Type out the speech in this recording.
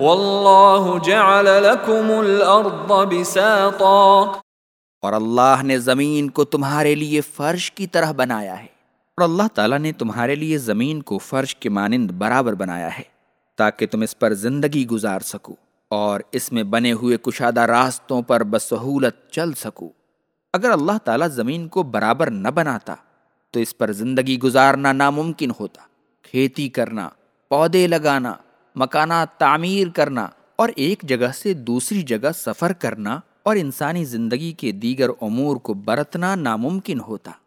والله جعل لكم الارض بساطا اور اللہ نے زمین کو تمہارے لیے فرش کی طرح بنایا ہے۔ اور اللہ تعالیٰ نے تمہارے لیے زمین کو فرش کے مانند برابر بنایا ہے تاکہ تم اس پر زندگی گزار سکو اور اس میں بنے ہوئے کشادہ راستوں پر بسہولت چل سکو۔ اگر اللہ تعالیٰ زمین کو برابر نہ بناتا، تو اس پر زندگی گزارنا ناممکن ہوتا، کھیتی کرنا، پودے لگانا مکانہ تعمیر کرنا اور ایک جگہ سے دوسری جگہ سفر کرنا اور انسانی زندگی کے دیگر امور کو برتنا ناممکن ہوتا۔